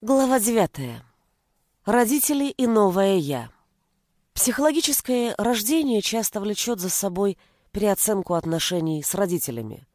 Глава 9. Родители и новое «я». Психологическое рождение часто влечет за собой переоценку отношений с родителями.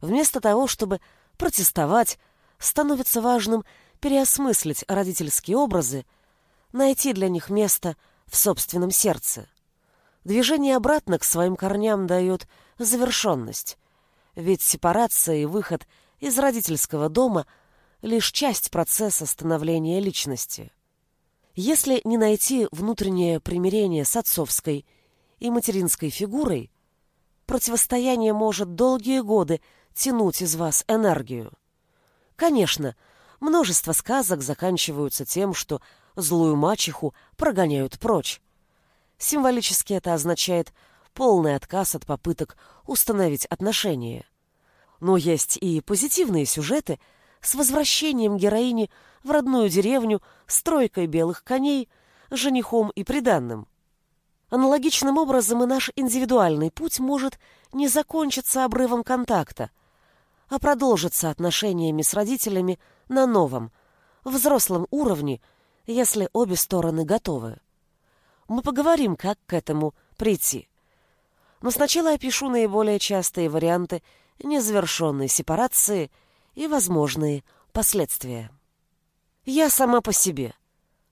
Вместо того, чтобы протестовать, становится важным переосмыслить родительские образы, найти для них место в собственном сердце. Движение обратно к своим корням дает завершенность, ведь сепарация и выход из родительского дома – лишь часть процесса становления личности. Если не найти внутреннее примирение с отцовской и материнской фигурой, противостояние может долгие годы тянуть из вас энергию. Конечно, множество сказок заканчиваются тем, что злую мачеху прогоняют прочь. Символически это означает полный отказ от попыток установить отношения. Но есть и позитивные сюжеты – с возвращением героини в родную деревню с тройкой белых коней, женихом и приданным. Аналогичным образом и наш индивидуальный путь может не закончиться обрывом контакта, а продолжиться отношениями с родителями на новом, взрослом уровне, если обе стороны готовы. Мы поговорим, как к этому прийти. Но сначала опишу наиболее частые варианты незавершенной сепарации – и возможные последствия. Я сама по себе.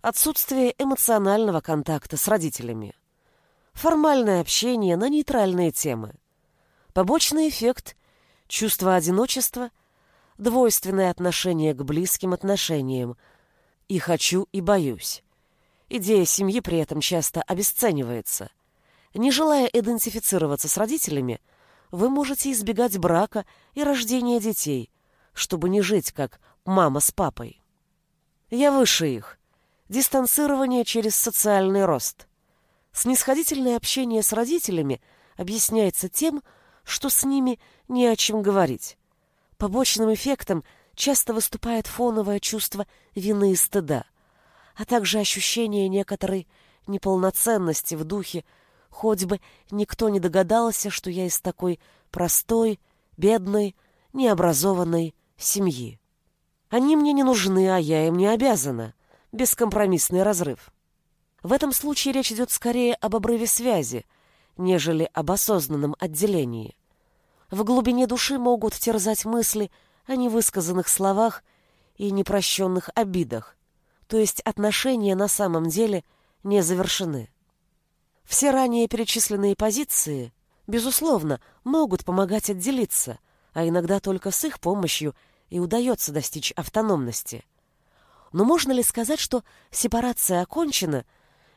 Отсутствие эмоционального контакта с родителями. Формальное общение на нейтральные темы. Побочный эффект – чувство одиночества, двойственное отношение к близким отношениям. И хочу, и боюсь. Идея семьи при этом часто обесценивается. Не желая идентифицироваться с родителями, вы можете избегать брака и рождения детей, чтобы не жить как мама с папой. Я выше их. Дистанцирование через социальный рост. Снисходительное общение с родителями объясняется тем, что с ними не о чем говорить. Побочным эффектом часто выступает фоновое чувство вины и стыда, а также ощущение некоторой неполноценности в духе, хоть бы никто не догадался, что я из такой простой, бедной, необразованной семьи. Они мне не нужны, а я им не обязана. Бескомпромиссный разрыв. В этом случае речь идет скорее об обрыве связи, нежели об осознанном отделении. В глубине души могут терзать мысли о невысказанных словах и непрощенных обидах, то есть отношения на самом деле не завершены. Все ранее перечисленные позиции, безусловно, могут помогать отделиться, а иногда только с их помощью и удается достичь автономности. Но можно ли сказать, что сепарация окончена,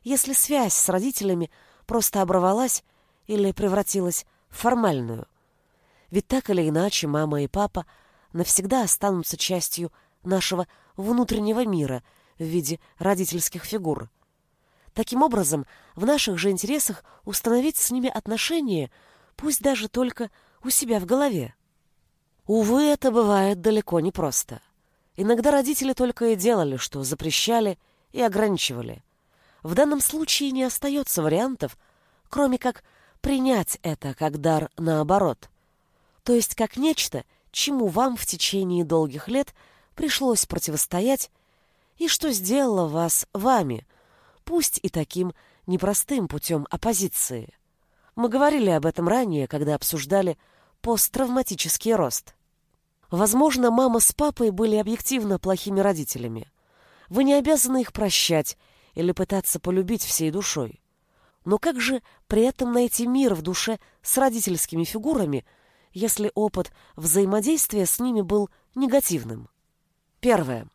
если связь с родителями просто оборвалась или превратилась в формальную? Ведь так или иначе мама и папа навсегда останутся частью нашего внутреннего мира в виде родительских фигур. Таким образом, в наших же интересах установить с ними отношения, пусть даже только у себя в голове. Увы, это бывает далеко не просто. Иногда родители только и делали, что запрещали и ограничивали. В данном случае не остается вариантов, кроме как принять это как дар наоборот. То есть как нечто, чему вам в течение долгих лет пришлось противостоять, и что сделало вас вами, пусть и таким непростым путем оппозиции. Мы говорили об этом ранее, когда обсуждали посттравматический рост. Возможно, мама с папой были объективно плохими родителями. Вы не обязаны их прощать или пытаться полюбить всей душой. Но как же при этом найти мир в душе с родительскими фигурами, если опыт взаимодействия с ними был негативным? Первое.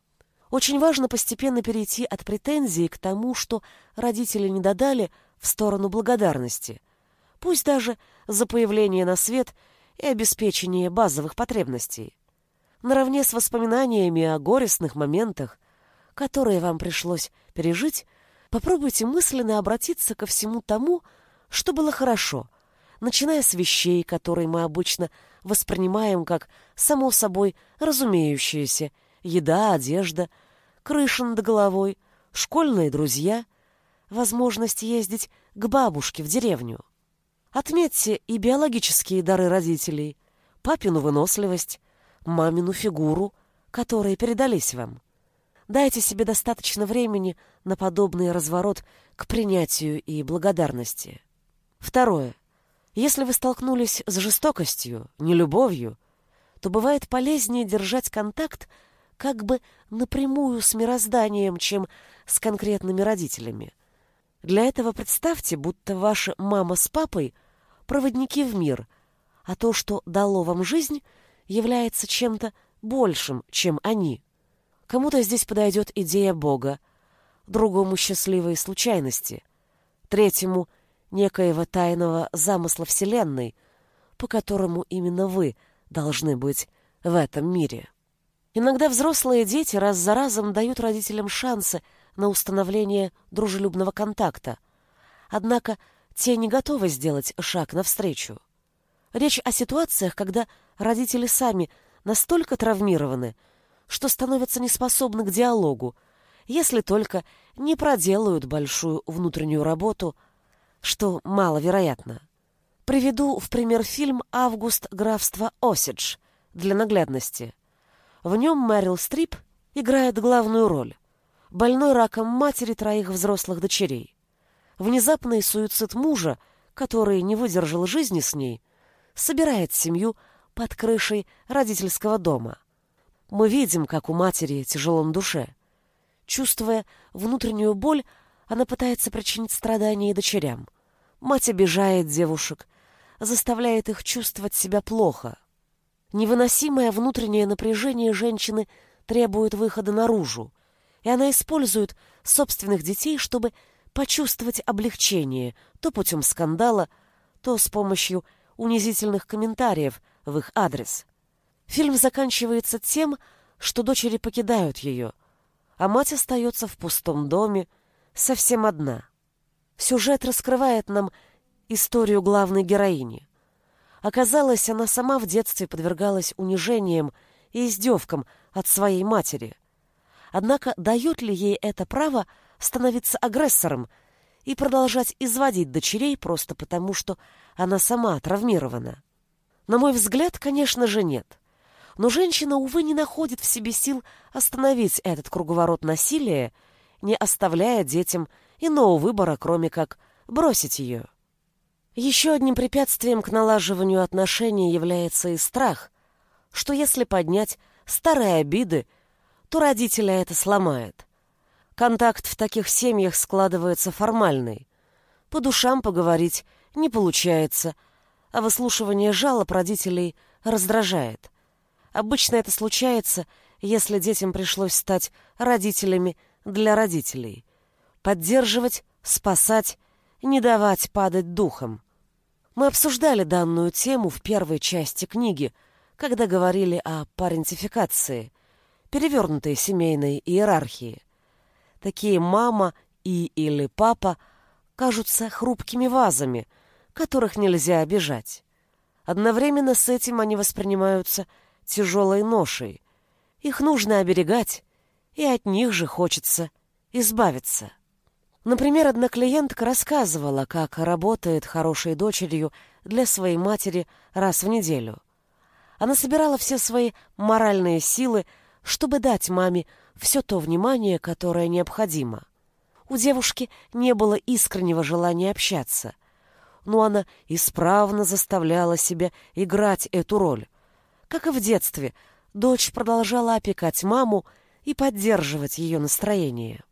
Очень важно постепенно перейти от претензий к тому, что родители не додали, в сторону благодарности, пусть даже за появление на свет и обеспечение базовых потребностей наравне с воспоминаниями о горестных моментах, которые вам пришлось пережить, попробуйте мысленно обратиться ко всему тому, что было хорошо, начиная с вещей, которые мы обычно воспринимаем как само собой разумеющиеся, еда, одежда, крыша над головой, школьные друзья, возможность ездить к бабушке в деревню. Отметьте и биологические дары родителей, папину выносливость, мамину фигуру, которые передались вам. Дайте себе достаточно времени на подобный разворот к принятию и благодарности. Второе. Если вы столкнулись с жестокостью, нелюбовью, то бывает полезнее держать контакт как бы напрямую с мирозданием, чем с конкретными родителями. Для этого представьте, будто ваша мама с папой — проводники в мир, а то, что дало вам жизнь, является чем-то большим, чем они. Кому-то здесь подойдет идея Бога, другому — счастливой случайности, третьему — некоего тайного замысла Вселенной, по которому именно вы должны быть в этом мире. Иногда взрослые дети раз за разом дают родителям шансы на установление дружелюбного контакта, однако те не готовы сделать шаг навстречу. Речь о ситуациях, когда родители сами настолько травмированы, что становятся неспособны к диалогу, если только не проделают большую внутреннюю работу – что маловероятно. Приведу в пример фильм «Август графства Осидж» для наглядности. В нем Мэрил Стрип играет главную роль. Больной раком матери троих взрослых дочерей. Внезапный суицид мужа, который не выдержал жизни с ней, собирает семью под крышей родительского дома. Мы видим, как у матери тяжело на душе. Чувствуя внутреннюю боль, она пытается причинить страдания дочерям. Мать обижает девушек, заставляет их чувствовать себя плохо. Невыносимое внутреннее напряжение женщины требует выхода наружу, и она использует собственных детей, чтобы почувствовать облегчение то путем скандала, то с помощью унизительных комментариев в их адрес. Фильм заканчивается тем, что дочери покидают ее, а мать остается в пустом доме, совсем одна. Сюжет раскрывает нам историю главной героини. Оказалось, она сама в детстве подвергалась унижениям и издевкам от своей матери. Однако дает ли ей это право становиться агрессором и продолжать изводить дочерей просто потому, что она сама травмирована? На мой взгляд, конечно же, нет. Но женщина, увы, не находит в себе сил остановить этот круговорот насилия не оставляя детям иного выбора, кроме как бросить ее. Еще одним препятствием к налаживанию отношений является и страх, что если поднять старые обиды, то родителя это сломает. Контакт в таких семьях складывается формальный. По душам поговорить не получается, а выслушивание жалоб родителей раздражает. Обычно это случается, если детям пришлось стать родителями для родителей. Поддерживать, спасать, не давать падать духом. Мы обсуждали данную тему в первой части книги, когда говорили о парентификации, перевернутой семейной иерархии. Такие мама и или папа кажутся хрупкими вазами, которых нельзя обижать. Одновременно с этим они воспринимаются тяжелой ношей. Их нужно оберегать, и от них же хочется избавиться. Например, одна клиентка рассказывала, как работает хорошей дочерью для своей матери раз в неделю. Она собирала все свои моральные силы, чтобы дать маме все то внимание, которое необходимо. У девушки не было искреннего желания общаться, но она исправно заставляла себя играть эту роль. Как и в детстве, дочь продолжала опекать маму и поддерживать ее настроение.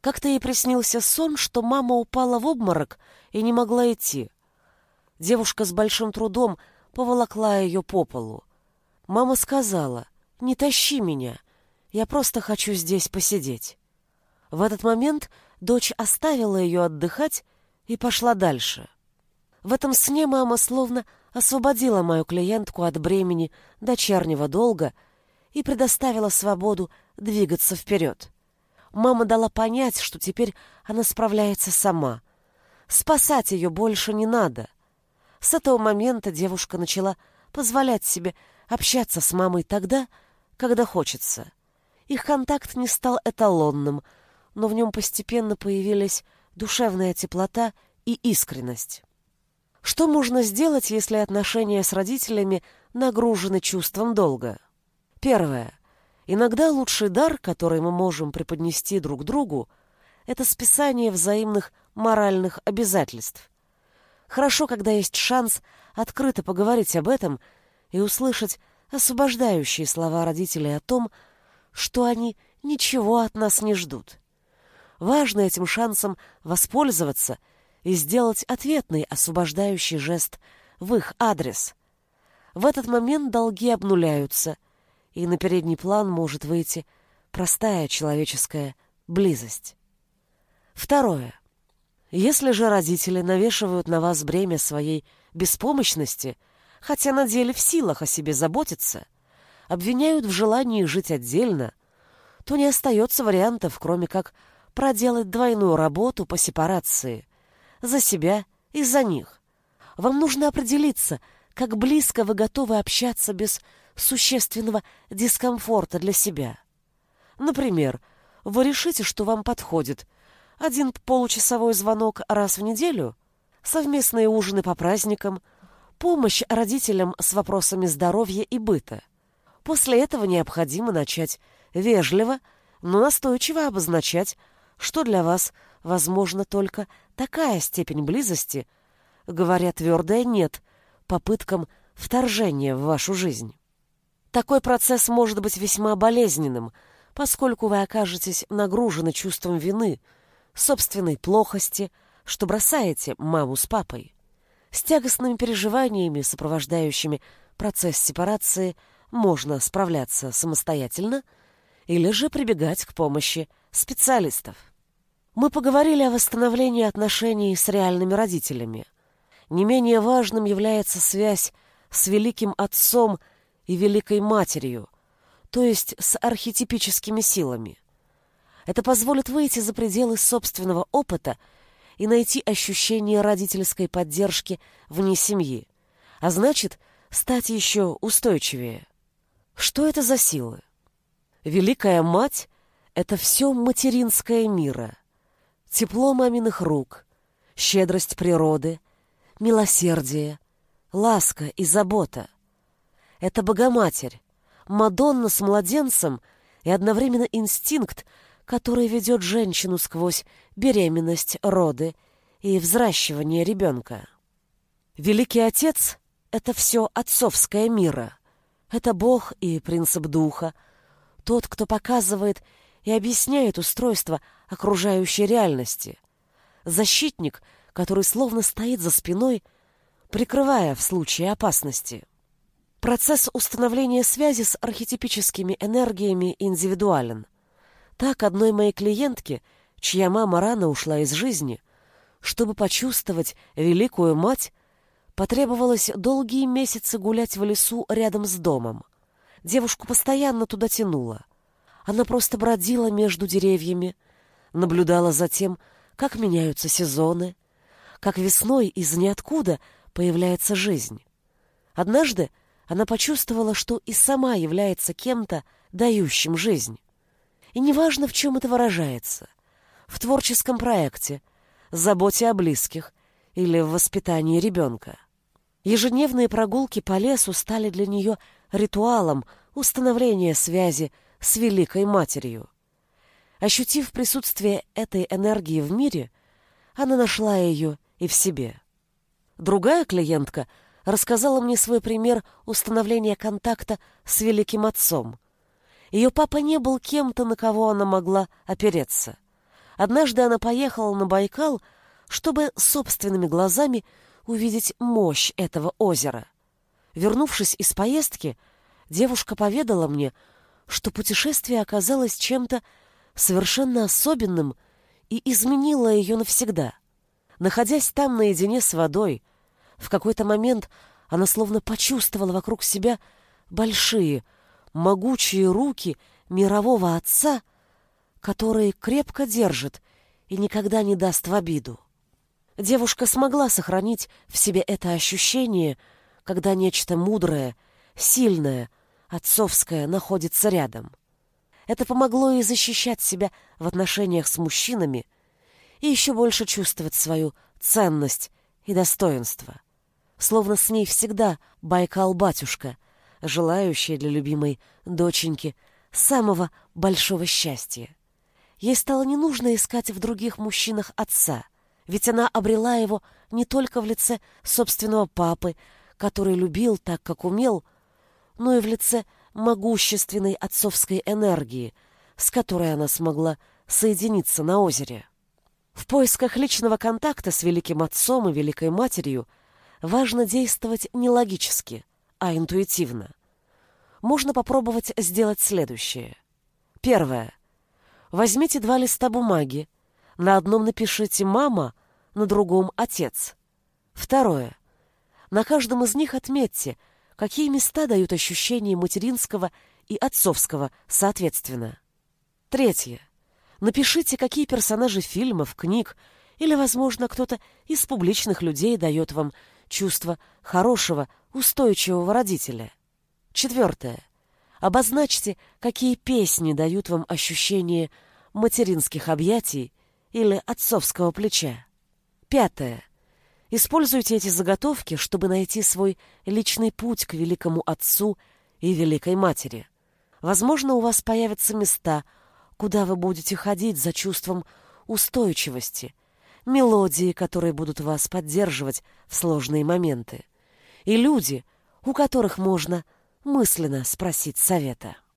Как-то ей приснился сон, что мама упала в обморок и не могла идти. Девушка с большим трудом поволокла ее по полу. Мама сказала, «Не тащи меня, я просто хочу здесь посидеть». В этот момент дочь оставила ее отдыхать и пошла дальше. В этом сне мама словно освободила мою клиентку от бремени дочернего долга и предоставила свободу двигаться вперед. Мама дала понять, что теперь она справляется сама. Спасать ее больше не надо. С этого момента девушка начала позволять себе общаться с мамой тогда, когда хочется. Их контакт не стал эталонным, но в нем постепенно появились душевная теплота и искренность. Что можно сделать, если отношения с родителями нагружены чувством долга? Первое. Иногда лучший дар, который мы можем преподнести друг другу, это списание взаимных моральных обязательств. Хорошо, когда есть шанс открыто поговорить об этом и услышать освобождающие слова родителей о том, что они ничего от нас не ждут. Важно этим шансом воспользоваться и сделать ответный освобождающий жест в их адрес. В этот момент долги обнуляются, и на передний план может выйти простая человеческая близость. Второе. Если же родители навешивают на вас бремя своей беспомощности, хотя на деле в силах о себе заботиться, обвиняют в желании жить отдельно, то не остается вариантов, кроме как проделать двойную работу по сепарации за себя и за них. Вам нужно определиться, как близко вы готовы общаться без существенного дискомфорта для себя. Например, вы решите, что вам подходит один получасовой звонок раз в неделю, совместные ужины по праздникам, помощь родителям с вопросами здоровья и быта. После этого необходимо начать вежливо, но настойчиво обозначать, что для вас возможно только такая степень близости, говоря твердое «нет» попыткам вторжения в вашу жизнь. Такой процесс может быть весьма болезненным, поскольку вы окажетесь нагружены чувством вины, собственной плохости, что бросаете маму с папой. С тягостными переживаниями, сопровождающими процесс сепарации, можно справляться самостоятельно или же прибегать к помощи специалистов. Мы поговорили о восстановлении отношений с реальными родителями. Не менее важным является связь с великим отцом – и Великой Матерью, то есть с архетипическими силами. Это позволит выйти за пределы собственного опыта и найти ощущение родительской поддержки вне семьи, а значит, стать еще устойчивее. Что это за силы? Великая Мать — это все материнское мира. Тепло маминых рук, щедрость природы, милосердие, ласка и забота — это Богоматерь, Мадонна с младенцем и одновременно инстинкт, который ведет женщину сквозь беременность, роды и взращивание ребенка. Великий Отец — это все отцовское мира. Это Бог и принцип Духа, тот, кто показывает и объясняет устройство окружающей реальности. Защитник, который словно стоит за спиной, прикрывая в случае опасности. Процесс установления связи с архетипическими энергиями индивидуален. Так одной моей клиентке, чья мама рано ушла из жизни, чтобы почувствовать великую мать, потребовалось долгие месяцы гулять в лесу рядом с домом. Девушку постоянно туда тянуло. Она просто бродила между деревьями, наблюдала за тем, как меняются сезоны, как весной из ниоткуда появляется жизнь. Однажды она почувствовала, что и сама является кем-то, дающим жизнь. И неважно, в чем это выражается. В творческом проекте, заботе о близких или в воспитании ребенка. Ежедневные прогулки по лесу стали для нее ритуалом установления связи с Великой Матерью. Ощутив присутствие этой энергии в мире, она нашла ее и в себе. Другая клиентка — рассказала мне свой пример установления контакта с великим отцом. Ее папа не был кем-то, на кого она могла опереться. Однажды она поехала на Байкал, чтобы собственными глазами увидеть мощь этого озера. Вернувшись из поездки, девушка поведала мне, что путешествие оказалось чем-то совершенно особенным и изменило ее навсегда. Находясь там наедине с водой, в какой-то момент она словно почувствовала вокруг себя большие, могучие руки мирового отца, которые крепко держит и никогда не даст в обиду. Девушка смогла сохранить в себе это ощущение, когда нечто мудрое, сильное, отцовское находится рядом. Это помогло ей защищать себя в отношениях с мужчинами и еще больше чувствовать свою ценность и достоинство словно с ней всегда Байкал-батюшка, желающий для любимой доченьки самого большого счастья. Ей стало не нужно искать в других мужчинах отца, ведь она обрела его не только в лице собственного папы, который любил так, как умел, но и в лице могущественной отцовской энергии, с которой она смогла соединиться на озере. В поисках личного контакта с великим отцом и великой матерью важно действовать не логически, а интуитивно. Можно попробовать сделать следующее. Первое. Возьмите два листа бумаги. На одном напишите «мама», на другом «отец». Второе. На каждом из них отметьте, какие места дают ощущение материнского и отцовского соответственно. Третье. Напишите, какие персонажи фильмов, книг или, возможно, кто-то из публичных людей дает вам чувство хорошего, устойчивого родителя. Четвертое. Обозначьте, какие песни дают вам ощущение материнских объятий или отцовского плеча. Пятое. Используйте эти заготовки, чтобы найти свой личный путь к великому отцу и великой матери. Возможно, у вас появятся места, куда вы будете ходить за чувством устойчивости, мелодии, которые будут вас поддерживать в сложные моменты, и люди, у которых можно мысленно спросить совета.